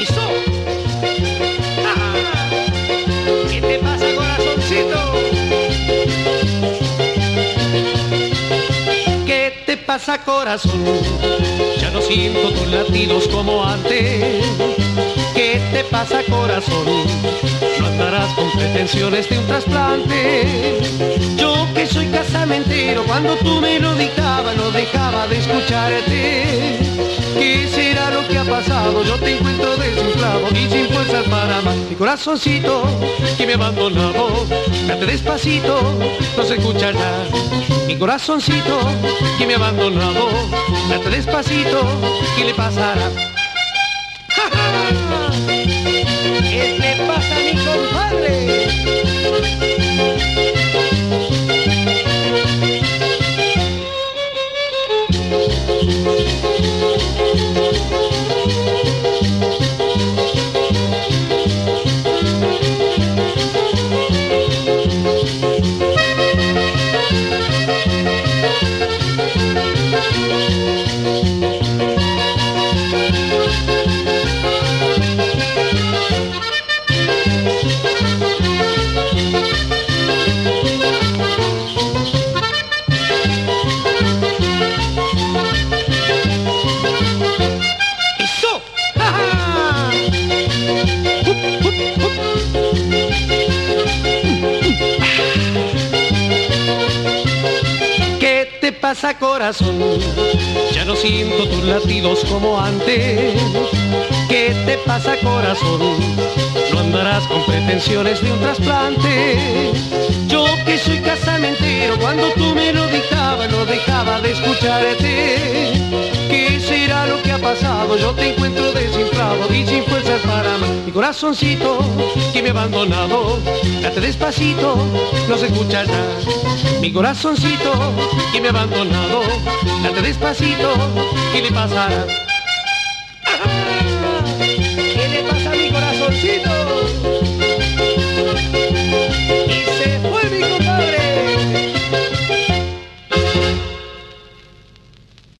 ¿Qué te pasa, corazoncito? ¿Qué te pasa, corazón? Ya no siento tus latidos como antes. ¿Qué te pasa, corazón? No andarás con pretensiones de un trasplante. Yo que soy casamentero, cuando tú me lo dictabas, pasado? Yo te encuentro desinflado y sin fuerzas para más. Mi corazoncito que me abandonado, date despacito, no se escucha ya. Mi corazoncito que me abandonado, date despacito, ¿qué le pasará? Pasa corazón? Ya no siento tus latidos como antes. ¿Qué te pasa corazón? No andarás con pretensiones de un trasplante. Yo que soy casamentero, cuando tú me lo dictabas no dejaba de escucharte. ¿Qué será lo que ha pasado? Yo te encuentro y sin fuerzas para más. Mi corazoncito que me ha abandonado, date despacito, no se escucha ya. Mi corazoncito que me ha abandonado, date despacito, ¿qué le pasará? ¿Qué le pasa a mi corazoncito?